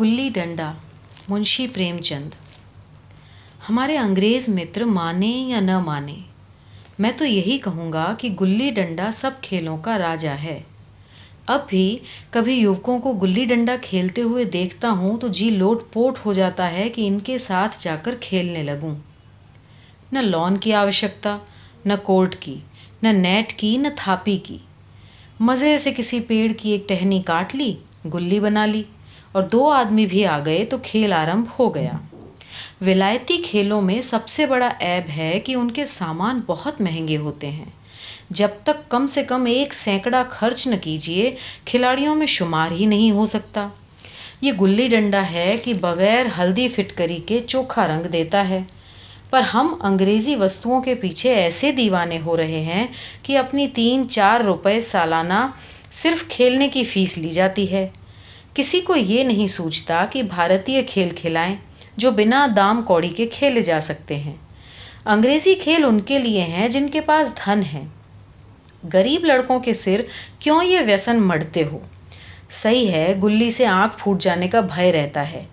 گلی ڈنڈا، منشی پریم چند۔ ہمارے انگریز متر مانیں یا نہ مانیں میں تو یہی کہوں گا کہ گلی ڈنڈا سب کھیلوں کا راجا ہے۔ اب بھی کبھی یووکوں کو گلی ڈنڈا کھیلتے ہوئے دیکھتا ہوں تو جی لوٹ پوٹ ہو جاتا ہے کہ ان کے ساتھ جا کر کھیلنے لگوں۔ نہ لون کی آوشکتا، نہ کورٹ کی، نہ نیٹ کی، نہ تھاپی کی۔ مزے سے کسی پیڑ کی ایک ٹہنی کاٹ لی، گلی بنا لی۔ اور دو آدمی بھی آ گئے تو کھیل آرمبھ ہو گیا۔ ولایتی کھیلوں میں سب سے بڑا عیب ہے کہ ان کے سامان بہت مہنگے ہوتے ہیں۔ جب تک کم سے کم ایک سینکڑا خرچ نہ کیجیے، کھلاڑیوں میں شمار ہی نہیں ہو سکتا۔ یہ گلی ڈنڈا ہے کہ بغیر ہلدی فٹکری کے چوکھا رنگ دیتا ہے۔ پر ہم انگریزی وستوؤں کے پیچھے ایسے دیوانے ہو رہے ہیں کہ اپنی تین چار روپے سالانہ صرف کھیلنے کی فیس لی جاتی ہے۔ کسی کو یہ نہیں سوچتا کہ بھارتیہ کھیل کھلائیں جو بنا دام کوڑی کے کھیلے جا سکتے ہیں۔ انگریزی کھیل ان کے لیے ہیں جن کے پاس دھن ہے۔ غریب لڑکوں کے سر کیوں یہ ویسن مڑتے ہو؟ صحیح ہے، گلی سے آنکھ پھوٹ جانے کا بھے رہتا ہے۔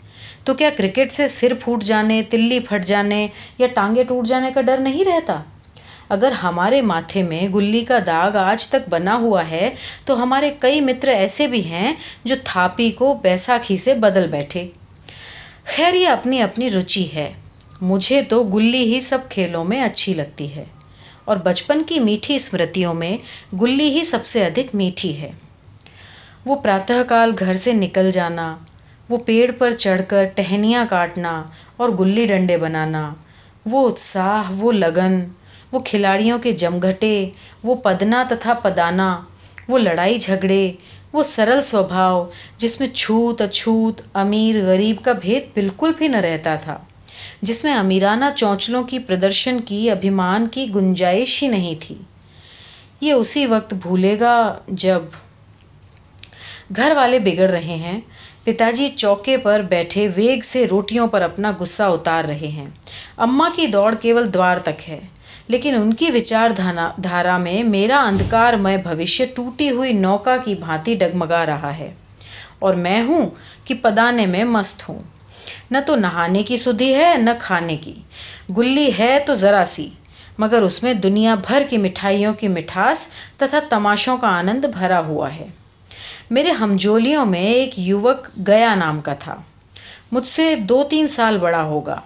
تو کیا کرکٹ سے سر پھوٹ جانے، تلی پھٹ جانے یا ٹانگیں ٹوٹ جانے کا ڈر نہیں رہتا؟ اگر ہمارے ماتھے میں گلی کا داغ آج تک بنا ہوا ہے، تو ہمارے کئی متر ایسے بھی ہیں جو تھاپی کو بیساکھی سے بدل بیٹھے۔ خیر، یہ اپنی اپنی روچی ہے۔ مجھے تو گلی ہی سب کھیلوں میں اچھی لگتی ہے۔ اور بچپن کی میٹھی اسمرتیوں میں گلی ہی سب سے ادھک میٹھی ہے۔ وہ پراتہ کال گھر سے نکل جانا، وہ پیڑ پر چڑھ کر ٹہنیاں کاٹنا اور گلی ڈنڈے بنانا، وہ اتساہ، وہ لگن وہ کھلاڑیوں کے جمگھٹے وہ پدنا تتھا پدانا، وہ لڑائی جھگڑے، وہ سرل سوبھاؤ، جس میں چھوت، اچھوت، امیر، غریب کا بھید بالکل بھی نہ رہتا تھا، جس میں امیرانہ چونچلوں کی پردرشن کی، ابھیمان کی گنجائش ہی نہیں تھی۔ یہ اسی وقت بھولے گا جب گھر والے بگڑ رہے ہیں پتا جی چوکے پر بیٹھے ویگ سے روٹیوں پر اپنا غصہ اتار رہے ہیں۔ اماں کی دوڑ کیول دوار تک ہے۔ لیکن ان کی وچار دھارا میں میرا اندھکار میں بھوشیہ ٹوٹی ہوئی نوکا کی بھانتی ڈگمگا رہا ہے اور میں ہوں کہ پدانے میں مست ہوں۔ نہ تو نہانے کی سدھی ہے، نہ کھانے کی۔ گلی ہے تو ذرا سی، مگر اس میں دنیا بھر کی مٹھائیوں کی مٹھاس تتھا تماشوں کا آنند بھرا ہوا ہے۔ میرے ہمجولیوں میں ایک یوک گیا نام کا تھا۔ مجھ سے دو تین سال بڑا ہوگا۔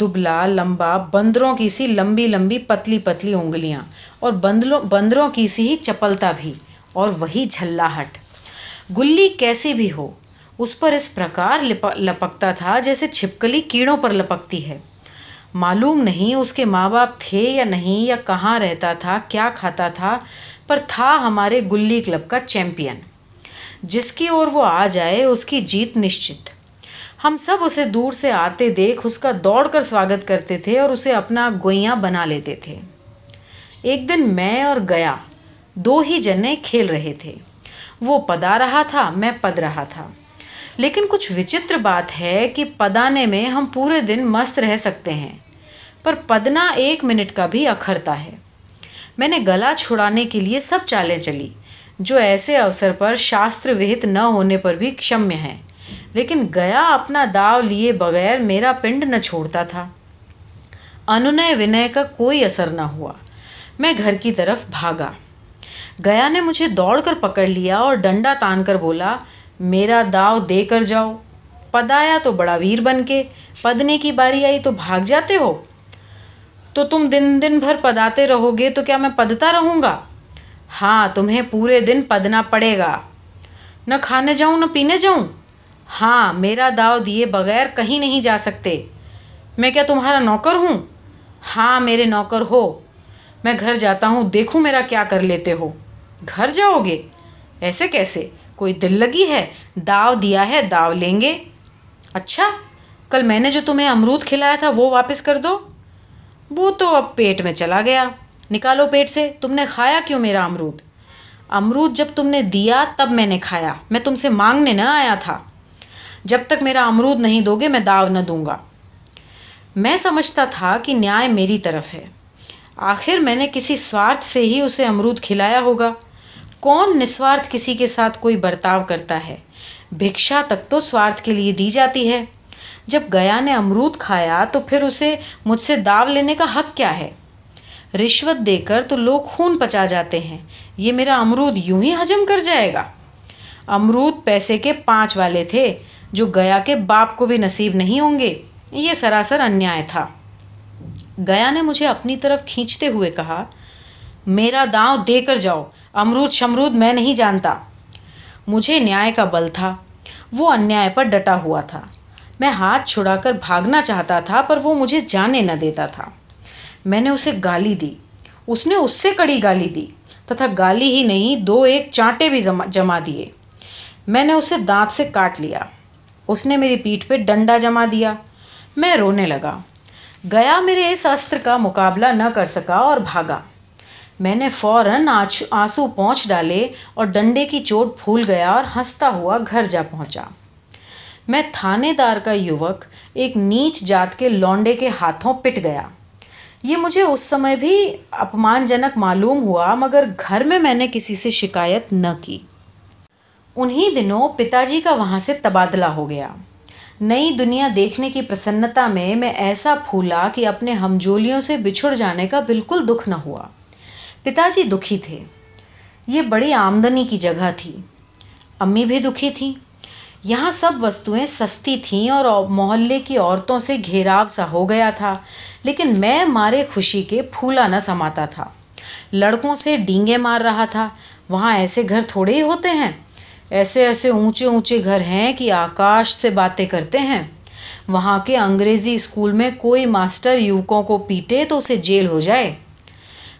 دبلا، لمبا، بندروں کی سی لمبی لمبی پتلی پتلی انگلیاں اور بندروں بندروں کی سی ہی چپلتا بھی اور وہی جھلاہٹ۔ گلی کیسی بھی ہو، اس پر اس پرکار لپکتا تھا جیسے چھپکلی کیڑوں پر لپکتی ہے۔ معلوم نہیں اس کے ماں باپ تھے یا نہیں یا کہاں رہتا تھا، کیا کھاتا تھا، پر تھا ہمارے گلی کلب کا چیمپئن۔ جس کی اور وہ آ جائے، اس کی جیت نشچت۔ ہم سب اسے دور سے آتے دیکھ اس کا دوڑ کر سواگت کرتے تھے اور اسے اپنا گوئیاں بنا لیتے تھے۔ ایک دن میں اور گیا، دو ہی جنے کھیل رہے تھے۔ وہ پدا رہا تھا، میں پد رہا تھا۔ لیکن کچھ وچتر بات ہے کہ پدانے میں ہم پورے دن مست رہ سکتے ہیں، پر پدنا ایک منٹ کا بھی اکھرتا ہے۔ میں نے گلا چھڑانے کے لیے سب چالیں چلی، جو ایسے اوسر پر شاستر وہت نہ ہونے پر بھی کشمیہ ہیں۔ لیکن گیا اپنا داو لیے بغیر میرا پنڈ نہ چھوڑتا تھا۔ انونے ونے کا کوئی اثر نہ ہوا۔ میں گھر کی طرف بھاگا۔ گیا نے مجھے دوڑ کر پکڑ لیا اور ڈنڈا تان کر بولا، میرا داو دے کر جاؤ۔ پد آیا تو بڑا ویر بن کے، پدنے کی باری آئی تو بھاگ جاتے ہو۔ تو تم دن دن بھر پداتے رہو گے تو کیا میں پدتا رہوں گا؟ ہاں تمہیں پورے دن پدنا پڑے گا۔ نہ کھانے جاؤں، نہ پینے جاؤں۔ ہاں میرا داو دیے بغیر کہیں نہیں جا سکتے۔ میں کیا تمہارا نوکر ہوں؟ ہاں میرے نوکر ہو۔ میں گھر جاتا ہوں، دیکھوں میرا کیا کر لیتے ہو۔ گھر جاؤ گے؟ ایسے کیسے؟ کوئی دل لگی ہے؟ داو دیا ہے داو لیں گے۔ اچھا کل میں نے جو تمہیں امرود کھلایا تھا، وہ واپس کر دو۔ وہ تو اب پیٹ میں چلا گیا۔ نکالو پیٹ سے۔ تم نے کھایا کیوں میرا امرود؟ امرود جب تم نے دیا، تب میں نے کھایا۔ میں تم سے مانگنے نہ آیا تھا۔ جب تک میرا امرود نہیں دو گے، میں داو نہ دوں گا۔ میں سمجھتا تھا کہ نیائے میری طرف ہے۔ آخر میں نے کسی سوارتھ سے ہی اسے امرود کھلایا ہوگا۔ کون نسوارتھ کسی کے ساتھ کوئی برتاؤ کرتا ہے؟ بھکشا تک تو سوارتھ کے لیے دی جاتی ہے۔ جب گیا نے امرود کھایا تو پھر اسے مجھ سے داو لینے کا حق کیا ہے؟ رشوت دے کر تو لوگ خون پچا جاتے ہیں۔ یہ میرا امرود یوں ہی ہجم کر جائے گا۔ امرود پیسے کے پانچ والے تھے۔ جو گیا کے باپ کو بھی نصیب نہیں ہوں گے، یہ سراسر انیائے تھا۔ گیا نے مجھے اپنی طرف کھینچتے ہوئے کہا، میرا داؤں دے کر جاؤ، امرود شمرود میں نہیں جانتا۔ مجھے نیا کا بل تھا، وہ انیائے پر ڈٹا ہوا تھا۔ میں ہاتھ چھڑا کر بھاگنا چاہتا تھا، پر وہ مجھے جانے نہ دیتا تھا۔ میں نے اسے گالی دی۔ اس نے اس سے کڑی گالی دی، تتھا گالی ہی نہیں، دو ایک چانٹے بھی جما دیے۔ میں نے اسے دانت سے کاٹ لیا۔ اس نے میری پیٹھ پہ ڈنڈا جما دیا۔ میں رونے لگا۔ گیا میرے اس استر کا مقابلہ نہ کر سکا اور بھاگا۔ میں نے فوراً آنسو پہنچ ڈالے اور ڈنڈے کی چوٹ پھول گیا اور ہنستا ہوا گھر جا پہنچا۔ میں تھانے دار کا یوک ایک نیچ جات کے لونڈے کے ہاتھوں پٹ گیا۔ یہ مجھے اس سمے بھی اپمان جنک معلوم ہوا، مگر گھر میں میں نے کسی سے شکایت نہ کی۔ انہی دنوں پتا جی کا وہاں سے تبادلہ ہو گیا۔ نئی دنیا دیکھنے کی پرسنتا میں میں ایسا پھولا کہ اپنے ہمجولیوں سے بچھڑ جانے کا بالکل دکھ نہ ہوا۔ پتا جی دکھی تھے۔ یہ بڑی آمدنی کی جگہ تھی۔ امی بھی دکھی تھیں۔ یہاں سب وستویں سستی تھیں اور محلے کی عورتوں سے گھیراو سا ہو گیا تھا، لیکن میں مارے خوشی کے پھولا نہ سماتا تھا۔ لڑکوں سے ڈینگے مار رہا تھا۔ وہاں ایسے گھر تھوڑے ہی ہوتے ہیں۔ ایسے ایسے اونچے اونچے گھر ہیں کہ آکاش سے باتیں کرتے ہیں۔ وہاں کے انگریزی اسکول میں کوئی ماسٹر یوکوں کو پیٹے تو اسے جیل ہو جائے۔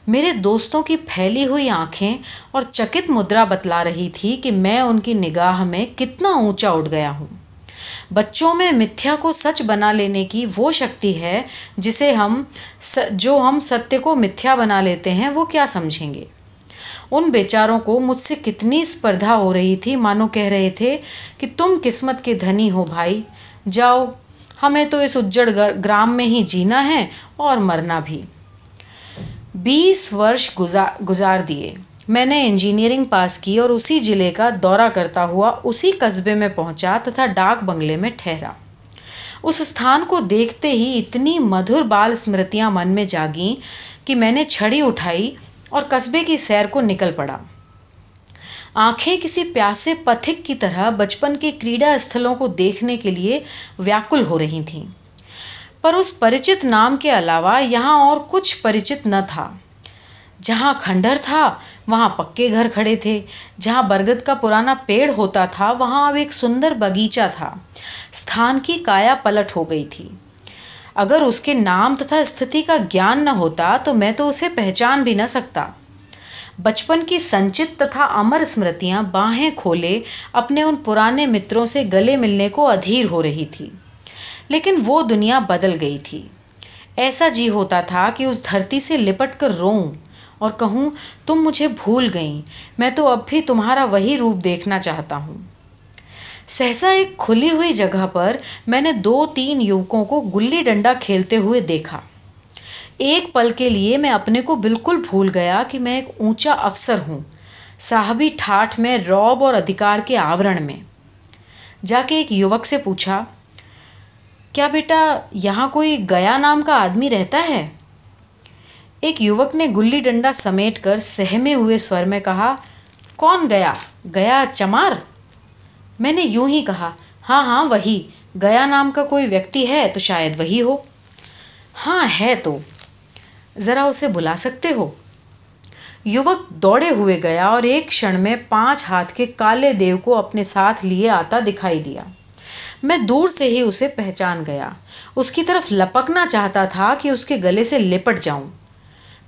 میرے دوستوں کی پھیلی ہوئی آنکھیں اور چکت مدرا بتلا رہی تھی کہ میں ان کی نگاہ میں کتنا اونچا اٹھ گیا ہوں۔ بچوں میں متھیا کو سچ بنا لینے کی وہ شکتی ہے جسے ہم جو ہم ستیہ کو متھیا بنا لیتے ہیں وہ کیا سمجھیں گے؟ ان بیچاروں کو مجھ سے کتنی اسپردھا ہو رہی تھی؟ مانو کہہ رہے تھے کہ تم قسمت کے دھنی ہو بھائی۔ جاؤ، ہمیں تو اس اجڑ گرام میں ہی جینا ہے اور مرنا بھی۔ بیس ورش گزار گزار دیے۔ میں نے انجینئرنگ پاس کی اور اسی جلے کا دورہ کرتا ہوا اسی قصبے میں پہنچا تتھا ڈاک بنگلے میں ٹھہرا۔ اس استھان کو دیکھتے ہی اتنی مدھر بال اسمرتیاں من میں جاگیں کہ میں نے چھڑی اٹھائی۔ اور قصبے کی سیر کو نکل پڑا۔ آنکھیں کسی پیاسے پتھک کی طرح بچپن کے کریڈا استھلوں کو دیکھنے کے لیے ویاکل ہو رہی تھیں۔ پر اس پریچت نام کے علاوہ یہاں اور کچھ پریچت نہ تھا۔ جہاں کھنڈر تھا، وہاں پکے گھر کھڑے تھے۔ جہاں برگد کا پرانا پیڑ ہوتا تھا، وہاں اب ایک سندر باغیچہ تھا۔ استھان کی کایا پلٹ ہو گئی تھی۔ اگر اس کے نام تتھا استھتی کا گیان نہ ہوتا تو میں تو اسے پہچان بھی نہ سکتا۔ بچپن کی سنچت تتھا امر اسمرتیاں باہیں کھولے اپنے ان پرانے متروں سے گلے ملنے کو ادھیر ہو رہی تھی۔ لیکن وہ دنیا بدل گئی تھی۔ ایسا جی ہوتا تھا کہ اس دھرتی سے لپٹ کر روؤں اور کہوں، تم مجھے بھول گئیں، میں تو اب بھی تمہارا وہی روپ دیکھنا چاہتا ہوں۔ سہسا ایک کھلی ہوئی جگہ پر میں نے دو تین یوکوں کو گلی ڈنڈا کھیلتے ہوئے دیکھا۔ ایک پل کے لیے میں اپنے کو بالکل بھول گیا کہ میں ایک اونچا افسر ہوں، صاحبی ٹھاٹھ میں روب اور ادھکار کے آورن میں۔ جا کے ایک یوک سے پوچھا، کیا بیٹا یہاں کوئی گیا نام کا آدمی رہتا ہے؟ ایک یوک نے گلی ڈنڈا سمیٹ کر سہمے ہوئے سور میں کہا، کون گیا؟ گیا چمار؟ میں نے یوں ہی کہا ہاں ہاں وہی۔ گیا نام کا کوئی ویکتی ہے تو شاید وہی ہو۔ ہاں ہے تو۔ ذرا اسے بلا سکتے ہو۔ یوک دوڑے ہوئے گیا اور ایک کھڑ میں پانچ ہاتھ کے کالے دیو کو اپنے ساتھ لیے آتا دکھائی دیا۔ میں دور سے ہی اسے پہچان گیا۔ اس کی طرف لپکنا چاہتا تھا کہ اس کے گلے سے لپٹ جاؤں۔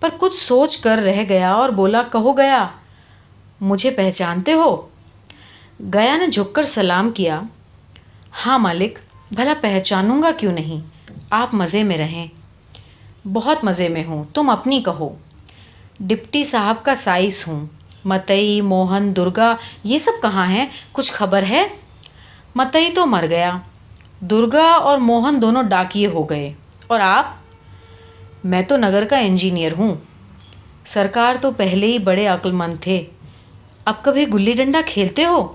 پر کچھ سوچ کر رہ گیا اور بولا، کہو گیا، مجھے پہچانتے ہو؟ گیا نے جھک کر سلام کیا ہاں مالک، بھلا پہچانوں گا کیوں نہیں؟ آپ مزے میں رہیں۔ بہت مزے میں ہوں، تم اپنی کہو۔ ڈپٹی صاحب کا سائز ہوں۔ متئی، موہن، درگا، یہ سب کہاں ہیں؟ کچھ خبر ہے؟ متئی تو مر گیا۔ درگا اور موہن دونوں ڈاکیے ہو گئے۔ اور آپ؟ میں تو نگر کا انجینئر ہوں۔ سرکار تو پہلے ہی بڑے عقل مند تھے۔ اب کبھی گلی ڈنڈا کھیلتے ہو؟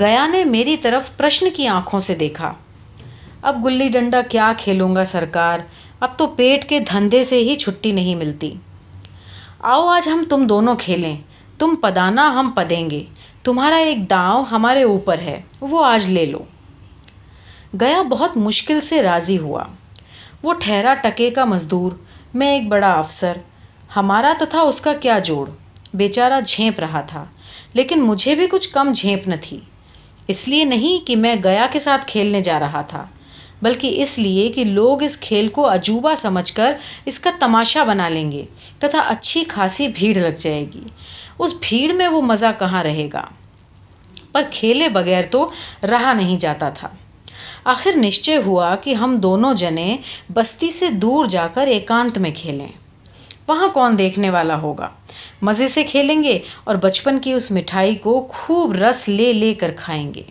گیا نے میری طرف پرشن کی آنکھوں سے دیکھا۔ اب گلی ڈنڈا کیا کھیلوں گا سرکار؟ اب تو پیٹ کے دھندے سے ہی چھٹی نہیں ملتی۔ آؤ آج ہم تم دونوں کھیلیں۔ تم پدانا، ہم پدیں گے۔ تمہارا ایک داؤ ہمارے اوپر ہے، وہ آج لے لو۔ گیا بہت مشکل سے راضی ہوا۔ وہ ٹھہرا ٹکے کا مزدور۔ میں ایک بڑا افسر۔ ہمارا تتھا اس کا کیا جوڑ؟ بیچارہ جھینپ رہا تھا۔ لیکن مجھے بھی کچھ کم جھینپ نہ تھی۔ اس لیے نہیں کہ میں گیا کے ساتھ کھیلنے جا رہا تھا، بلکہ اس لیے کہ لوگ اس کھیل کو عجوبہ سمجھ کر اس کا تماشا بنا لیں گے تتھا اچھی خاصی بھیڑ لگ جائے گی۔ اس بھیڑ میں وہ مزہ کہاں رہے گا؟ پر کھیلے بغیر تو رہا نہیں جاتا تھا۔ آخر نشچے ہوا کہ ہم دونوں جنے بستی سے دور جا کر ایکانت میں کھیلیں۔ وہاں کون دیکھنے والا ہوگا؟ مزے سے کھیلیں گے اور بچپن کی اس مٹھائی کو خوب رس لے لے کر کھائیں گے۔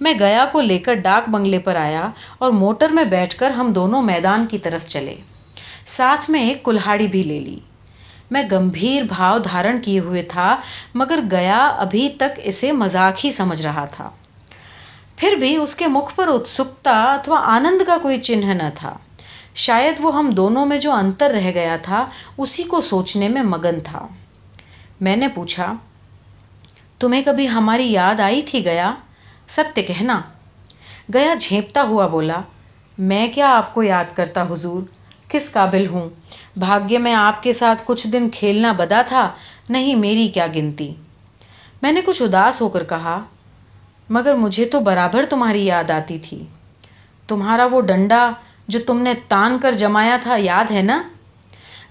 میں گیا کو لے کر ڈاک بنگلے پر آیا اور موٹر میں بیٹھ کر ہم دونوں میدان کی طرف چلے۔ ساتھ میں ایک کلہاڑی بھی لے لی۔ میں گمبھیر بھاؤ دھارن کیے ہوئے تھا، مگر گیا ابھی تک اسے مذاق ہی سمجھ رہا تھا۔ پھر بھی اس کے مکھ پر اتسکتا اتوا آنند کا کوئی چنہ نہ تھا۔ شاید وہ ہم دونوں میں جو انتر رہ گیا تھا، اسی کو سوچنے میں مگن تھا۔ میں نے پوچھا، تمہیں کبھی ہماری یاد آئی تھی گیا؟ ستیہ کہنا۔ گیا جھیپتا ہوا بولا، میں کیا آپ کو یاد کرتا حضور؟ کس قابل ہوں؟ بھاگیہ میں آپ کے ساتھ کچھ دن کھیلنا بدا تھا، نہیں میری کیا گنتی۔ میں نے کچھ اداس ہو کر کہا، مگر مجھے تو برابر تمہاری یاد آتی تھی۔ تمہارا وہ ڈنڈا جو تم نے تان کر جمایا تھا، یاد ہے نا؟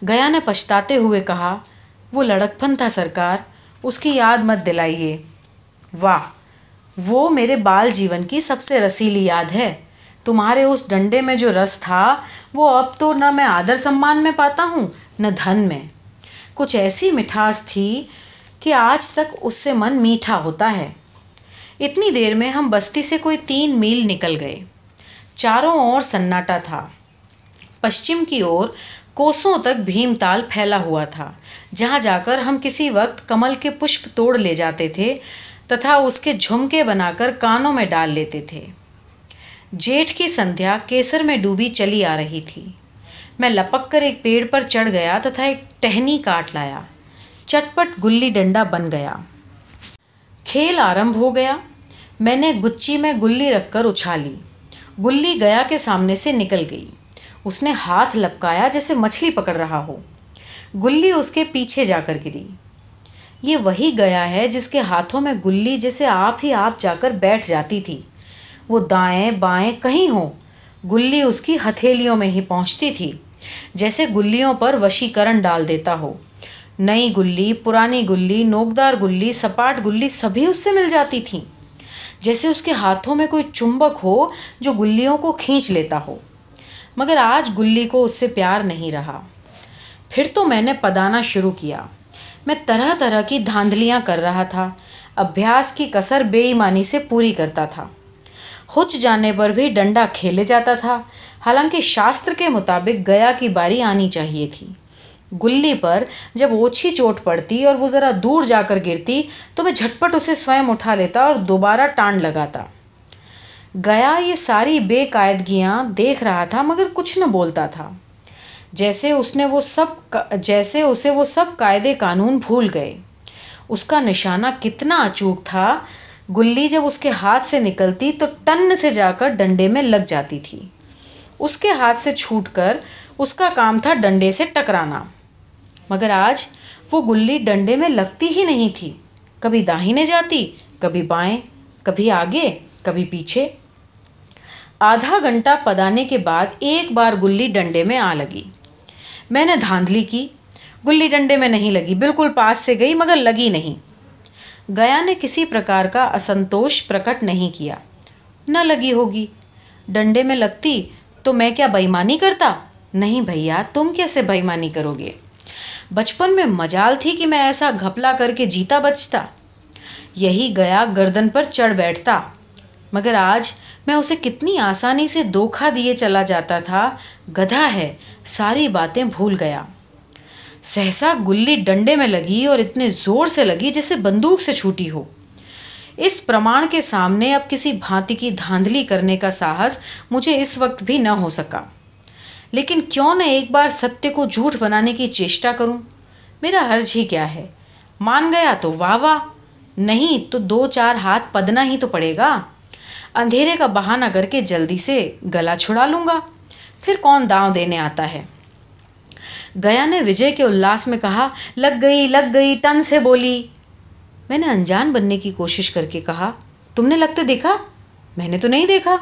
گیا نے پچھتاتے ہوئے کہا، وہ لڑکپن تھا سرکار، اس کی یاد مت دلائیے۔ واہ، وہ میرے بال جیون کی سب سے رسیلی یاد ہے۔ تمہارے اس ڈنڈے میں جو رس تھا، وہ اب تو نہ میں آدر سمان میں پاتا ہوں، نہ دھن میں۔ کچھ ایسی مٹھاس تھی کہ آج تک اس سے من میٹھا ہوتا ہے۔ اتنی دیر میں ہم بستی سے کوئی تین میل نکل گئے۔ چاروں اور سناٹا تھا۔ پشچم کی اور کوسوں تک بھیم تال پھیلا ہوا تھا، جہاں جا کر ہم کسی وقت کمل کے پشپ توڑ لے جاتے تھے تتھا اس کے جھمکے بنا کر کانوں میں ڈال لیتے تھے۔ جیٹھ کی سندھیا کیسر میں ڈوبی چلی آ رہی تھی۔ میں لپک کر ایک پیڑ پر چڑھ گیا تتھا ایک ٹہنی کاٹ لایا۔ چٹپٹ گلی ڈنڈا بن گیا۔ کھیل آرمبھ ہو گیا۔ میں نے گچی میں گلی رکھ کر اچھالی۔ گلی گیا کے سامنے سے نکل گئی۔ اس نے ہاتھ لپکایا جیسے مچھلی پکڑ رہا ہو۔ گلی اس کے پیچھے جا کر گری۔ یہ وہی گیا ہے جس کے ہاتھوں میں گلی جیسے آپ ہی آپ جا کر بیٹھ جاتی تھی۔ وہ دائیں بائیں کہیں ہو گلی اس کی ہتھیلیوں میں ہی پہنچتی تھی، جیسے گلیوں پر وشیکرن ڈال دیتا ہو۔ نئی گلی، پرانی گلی، نوکدار گلی، سپاٹ گلی، سبھی اس سے مل جاتی تھیں۔ جیسے اس کے ہاتھوں میں کوئی چمبک ہو جو گلیوں کو کھینچ لیتا ہو۔ مگر آج گلی کو اس سے پیار نہیں رہا۔ پھر تو میں نے پدانا شروع کیا۔ میں طرح طرح کی دھاندلیاں کر رہا تھا۔ ابھیاس کی کسر بے ایمانی سے پوری کرتا تھا۔ ہچ جانے پر بھی ڈنڈا کھیلے جاتا تھا۔ حالانکہ شاستر کے مطابق گیا کی باری آنی چاہیے تھی۔ گلی پر جب اوچھی چوٹ پڑتی اور وہ ذرا دور جا کر گرتی تو میں جھٹپٹ اسے سوئم اٹھا لیتا اور دوبارہ ٹانڈ لگاتا۔ گیا یہ ساری بے قاعدگیاں دیکھ رہا تھا مگر کچھ نہ بولتا تھا۔ جیسے اس نے وہ سب جیسے اسے وہ سب قاعدے قانون بھول گئے۔ اس کا نشانہ کتنا اچوک تھا۔ گلی جب اس کے ہاتھ سے نکلتی تو ٹن سے جا کر ڈنڈے میں لگ جاتی تھی۔ اس کے ہاتھ سے چھوٹ کر اس کا کام تھا ڈنڈے سے ٹکرانا۔ مگر آج وہ گلی ڈنڈے میں لگتی ہی نہیں تھی۔ کبھی داہنے جاتی، کبھی بائیں، کبھی آگے، کبھی پیچھے۔ آدھا گھنٹہ پدانے کے بعد ایک بار گلی ڈنڈے میں آ لگی۔ میں نے دھاندلی کی۔ گلی ڈنڈے میں نہیں لگی، بالکل پاس سے گئی، مگر لگی نہیں۔ گیا نے کسی پرکار کا اسنتوش پرکٹ نہیں کیا۔ نہ لگی ہوگی۔ ڈنڈے میں لگتی تو میں کیا بےمانی کرتا؟ نہیں بھیا، تم کیسے بےمانی کرو گے؟ بچپن میں مجال تھی کہ میں ایسا گھپلا کر کے جیتا بچتا۔ یہی گیا گردن پر چڑھ بیٹھتا۔ مگر آج میں اسے کتنی آسانی سے دھوکھا دیے چلا جاتا تھا، گدھا ہے، ساری باتیں بھول گیا۔ سہسا گلی ڈنڈے میں لگی اور اتنے زور سے لگی جیسے بندوق سے چھوٹی ہو۔ اس پرمان کے سامنے اب کسی بھانتی کی دھاندلی کرنے کا ساہس مجھے اس وقت بھی نہ ہو سکا۔ لیکن کیوں نہ ایک بار ستیہ کو جھوٹ بنانے کی چیشٹا کروں؟ میرا حرج ہی کیا ہے؟ مان گیا تو واہ واہ، نہیں تو دو چار ہاتھ پدنا ہی تو پڑے گا۔ اندھیرے کا بہانہ کر کے جلدی سے گلا چھڑا لوں گا۔ پھر کون داؤں دینے آتا ہے؟ گیا نے وجے کے الاس میں کہا، لگ گئی لگ گئی ٹن سے بولی۔ میں نے انجان بننے کی کوشش کر کے کہا، تم نے لگتے دیکھا؟ میں نے تو نہیں دیکھا۔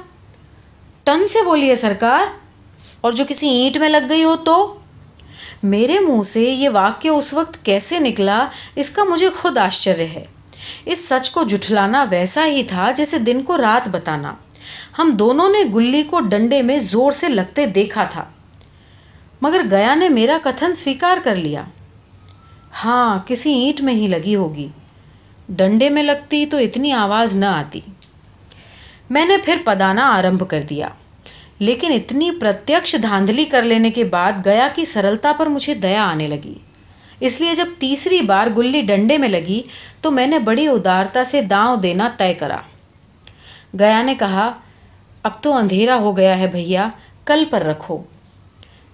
ٹن سے بولی ہے سرکار۔ اور جو کسی اینٹ میں لگ گئی ہو تو؟ میرے منہ سے یہ واقعہ اس وقت کیسے نکلا؟ اس کا مجھے خود آشچر ہے۔ اس سچ کو جٹھلانا ویسا ہی تھا جیسے دن کو رات بتانا۔ ہم دونوں نے گلی کو ڈنڈے میں زور سے لگتے دیکھا تھا۔ مگر گیا نے میرا کتھن سویکار کر لیا۔ ہاں کسی اینٹ میں ہی لگی ہوگی۔ ڈنڈے میں لگتی تو اتنی آواز نہ آتی۔ میں نے پھر پدانا آرمبھ کر دیا۔ لیکن اتنی پرتیکش دھاندلی کر لینے کے بعد گیا کی سرلتا پر مجھے دیا آنے لگی۔ اس لیے جب تیسری بار گلی ڈنڈے میں لگی تو میں نے بڑی ادارتا سے داؤں دینا طے کرا۔ گیا نے کہا، اب تو اندھیرا ہو گیا ہے بھیا، کل پر رکھو۔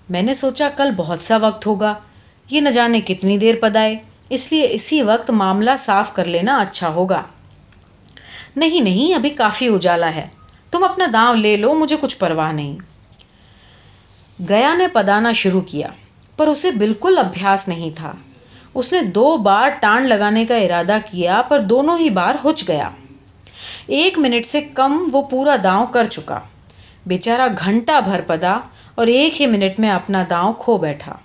میں نے سوچا، کل بہت سا وقت ہوگا، یہ نہ جانے کتنی دیر پدائے، اس لیے اسی وقت معاملہ صاف کر لینا اچھا ہوگا۔ نہیں نہیں، ابھی کافی اجالا ہے۔ تم اپنا داؤں لے لو، مجھے کچھ پرواہ نہیں۔ گیا نے پدانا شروع کیا، پر اسے بالکل ابھیاس نہیں تھا۔ اس نے دو بار ٹانڈ لگانے کا ارادہ کیا، پر دونوں ہی بار ہچ گیا۔ ایک منٹ سے کم وہ پورا داؤں کر چکا۔ بیچارہ گھنٹہ بھر پدا اور ایک ہی منٹ میں اپنا داؤں کھو بیٹھا۔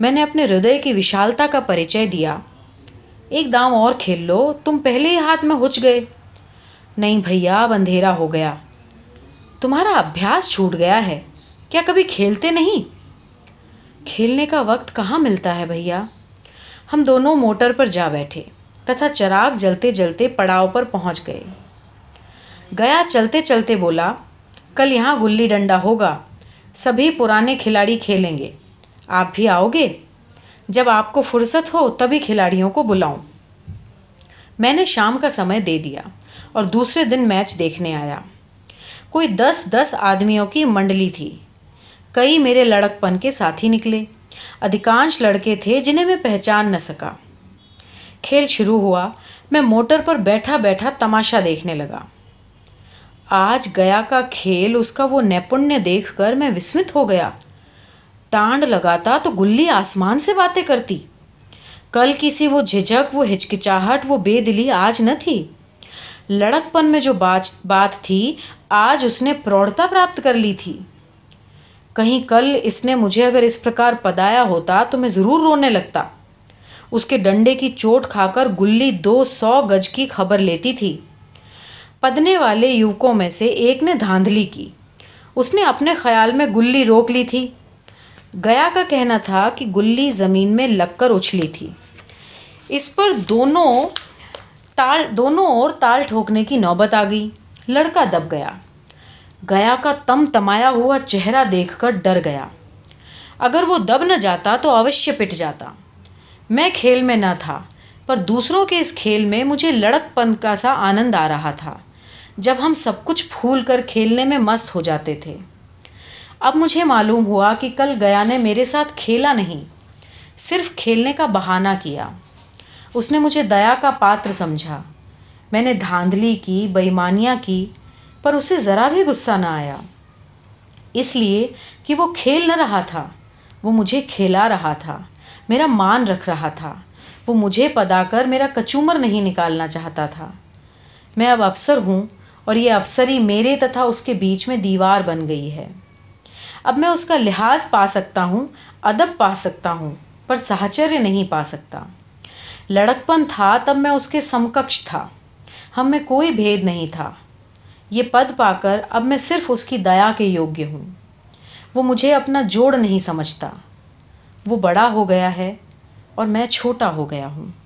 میں نے اپنے ہردے کی وشالتا کا پریچے دیا۔ ایک داؤں اور کھیل لو، تم پہلے ہی ہاتھ میں ہچ گئے۔ نہیں بھیا، اب اندھیرا ہو گیا۔ تمہارا ابھیاس چھوٹ گیا ہے۔ کیا کبھی کھیلتے نہیں؟ کھیلنے کا وقت کہاں ملتا ہے بھیا؟ ہم دونوں موٹر پر جا بیٹھے، تتھا چراغ جلتے جلتے پڑاؤ پر پہنچ گئے۔ گیا چلتے چلتے بولا، کل یہاں گلی ڈنڈا ہوگا، سبھی پرانے کھلاڑی کھیلیں گے۔ آپ بھی آؤ گے؟ جب آپ کو فرصت ہو، تبھی کھلاڑیوں کو بلاؤں۔ میں نے شام کا سمے دے دیا۔ اور دوسرے دن میچ دیکھنے آیا۔ کوئی دس دس آدمیوں کی منڈلی تھی۔ کئی میرے لڑک پن کے ساتھی نکلے۔ ادھکانش لڑکے تھے جنہیں میں پہچان نہ سکا۔ کھیل شروع ہوا۔ میں موٹر پر بیٹھا بیٹھا تماشا دیکھنے لگا۔ آج گیا کا کھیل، اس کا وہ نیپنیہ دیکھ کر میں وسمت ہو گیا۔ ٹانڈ لگاتا تو گلی آسمان سے باتیں کرتی۔ کل کسی وہ جھجک وہ ہچکچاہٹ، وہ بے دلی آج نہ تھی۔ لڑک پن میں جو بات تھی، آج اس نے پروڑتا پراپت کر لی تھی۔ کہیں کل اس نے مجھے اگر اس پرکار پدایا ہوتا تو میں ضرور رونے لگتا۔ اس کے ڈنڈے کی چوٹ کھا کر گلی دو سو گج کی خبر لیتی تھی۔ پدنے والے یوکوں میں سے ایک نے دھاندلی کی۔ اس نے اپنے خیال میں گلی روک لی تھی۔ گیا کا کہنا تھا کہ گلی زمین میں لگ کر اچھلی تھی۔ اس پر دونوں تال دونوں اور تال ٹھوکنے کی نوبت آ گئی لڑکا دب گیا گیا کا تم تمایا ہوا چہرہ دیکھ کر ڈر گیا اگر وہ دب نہ جاتا تو اوشیہ پٹ جاتا میں کھیل میں نہ تھا پر دوسروں کے اس کھیل میں مجھے لڑک پن کا سا آنند آ رہا تھا جب ہم سب کچھ پھول کر کھیلنے میں مست ہو جاتے تھے اب مجھے معلوم ہوا کہ کل گیا نے میرے ساتھ کھیلا نہیں صرف کھیلنے کا بہانہ کیا اس نے مجھے دیا کا پاتر سمجھا۔ میں نے دھاندلی کی، بےمانیاں کی، پر اسے ذرا بھی غصہ نہ آیا۔ اس لیے کہ وہ کھیل نہ رہا تھا، وہ مجھے کھیلا رہا تھا، میرا مان رکھ رہا تھا۔ وہ مجھے پدا کر میرا کچومر نہیں نکالنا چاہتا تھا۔ میں اب افسر ہوں اور یہ افسری میرے تتھا اس کے بیچ میں دیوار بن گئی ہے۔ اب میں اس کا لحاظ پا سکتا ہوں، ادب پا سکتا ہوں، پر سہچر نہیں پا سکتا۔ لڑکپن تھا تب میں اس کے سمکش تھا۔ ہم میں کوئی بھید نہیں تھا۔ یہ پد پا کر اب میں صرف اس کی دیا کے یوگیہ ہوں۔ وہ مجھے اپنا جوڑ نہیں سمجھتا۔ وہ بڑا ہو گیا ہے اور میں چھوٹا ہو گیا ہوں۔